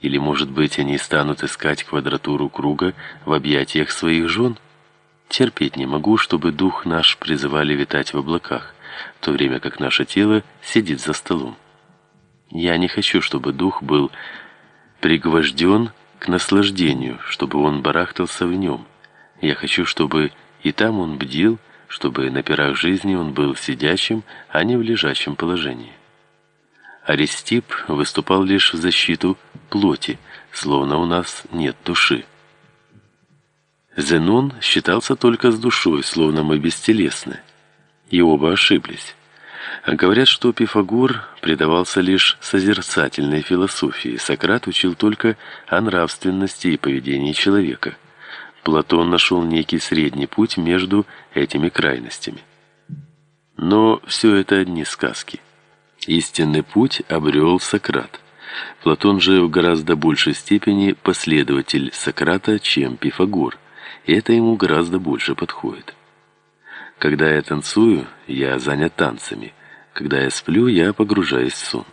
Или, может быть, они станут искать квадратуру круга в объятиях своих жен? Терпеть не могу, чтобы дух наш призывали витать в облаках, в то время как наше тело сидит за столом. Я не хочу, чтобы дух был пригвожден к наслаждению, чтобы он барахтался в нем. Я хочу, чтобы и там он бдил, чтобы на пирах жизни он был сидячим, а не в лежачем положении. Аристип выступал лишь в защиту плоти, словно у нас нет души. Зенон считался только с душой, словно мы бестелесны. И оба ошиблись. А говорят, что Пифагор предавался лишь созерцательной философии, Сократ учил только о нравственности и поведении человека. Платон нашел некий средний путь между этими крайностями. Но все это одни сказки. Истинный путь обрел Сократ. Платон же в гораздо большей степени последователь Сократа, чем Пифагор, и это ему гораздо больше подходит. Когда я танцую, я занят танцами. Когда я сплю, я погружаюсь в сон.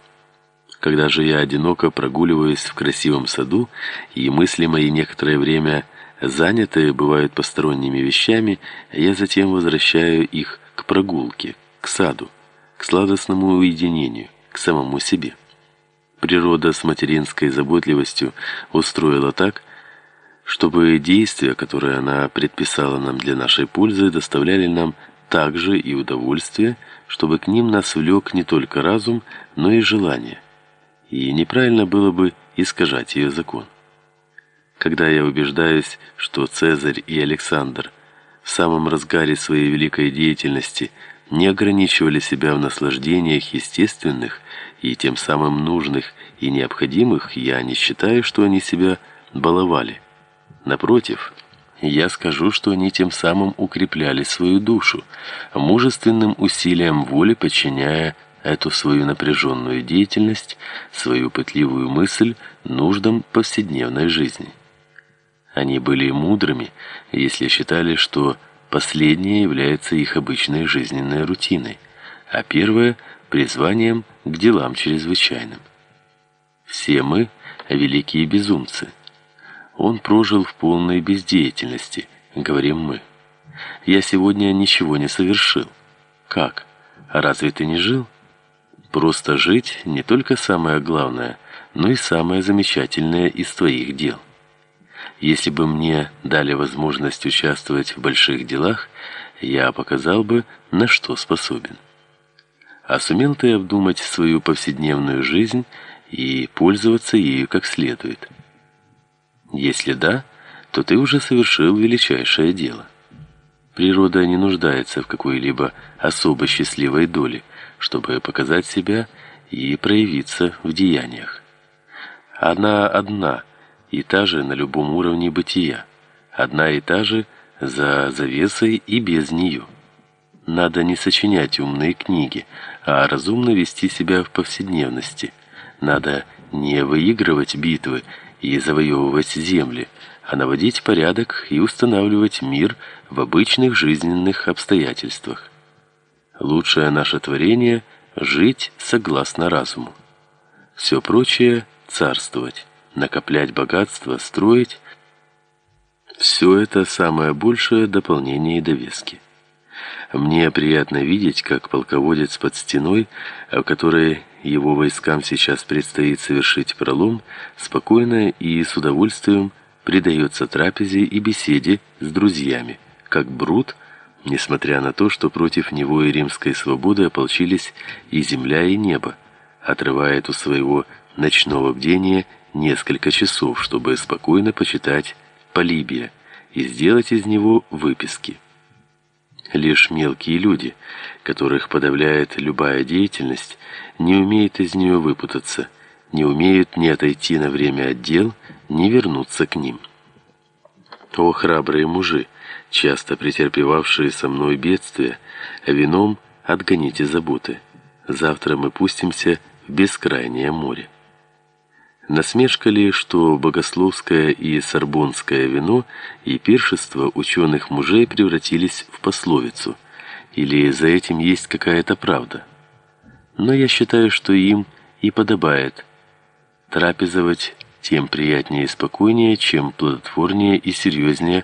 Когда же я одиноко прогуливаюсь в красивом саду, и мысли мои некоторое время заняты бывают посторонними вещами, я затем возвращаю их к прогулке, к саду к сладостному уединению, к самому себе. Природа с материнской заботливостью устроила так, чтобы действия, которые она предписала нам для нашей пользы, доставляли нам также и удовольствие, чтобы к ним нас влек не только разум, но и желание. И неправильно было бы искажать ее закон. Когда я убеждаюсь, что Цезарь и Александр в самом разгаре своей великой деятельности – не ограничивали себя в наслаждениях естественных и тем самым нужных и необходимых, я не считаю, что они себя баловали. Напротив, я скажу, что они тем самым укрепляли свою душу, мужественным усилием воли подчиняя эту свою напряженную деятельность, свою пытливую мысль нуждам повседневной жизни. Они были мудрыми, если считали, что Последнее является их обычной жизненной рутиной, а первое призванием к делам чрезвычайным. Все мы великие безумцы. Он прожил в полной бездеятельности, говорим мы. Я сегодня ничего не совершил. Как? Разве ты не жил? Просто жить не только самое главное, но и самое замечательное из твоих дел. Если бы мне дали возможность участвовать в больших делах, я показал бы, на что способен. А сумел ты обдумать свою повседневную жизнь и пользоваться ею как следует? Если да, то ты уже совершил величайшее дело. Природа не нуждается в какой-либо особо счастливой доле, чтобы показать себя и проявиться в деяниях. Она одна – и та же на любом уровне бытия, одна и та же за завесой и без нее. Надо не сочинять умные книги, а разумно вести себя в повседневности. Надо не выигрывать битвы и завоевывать земли, а наводить порядок и устанавливать мир в обычных жизненных обстоятельствах. Лучшее наше творение жить согласно разуму. Все прочее царствовать накоплять богатство, строить все это самое большее дополнение и довески. Мне приятно видеть, как полководец под стеной, в которой его войскам сейчас предстоит совершить пролом, спокойно и с удовольствием предается трапезе и беседе с друзьями, как Брут, несмотря на то, что против него и римской свободы ополчились и земля, и небо, отрывает у своего ночного бдения несколько часов, чтобы спокойно почитать Полибия и сделать из него выписки. Лишь мелкие люди, которых подавляет любая деятельность, не умеют из нее выпутаться, не умеют ни отойти на время от дел, ни вернуться к ним. О, храбрые мужи, часто претерпевавшие со мной бедствия, вином отгоните заботы. Завтра мы пустимся в бескрайнее море. Насмешка ли, что богословское и сорбонское вино и пиршество ученых мужей превратились в пословицу, или за этим есть какая-то правда? Но я считаю, что им и подобает трапезовать тем приятнее и спокойнее, чем плодотворнее и серьезнее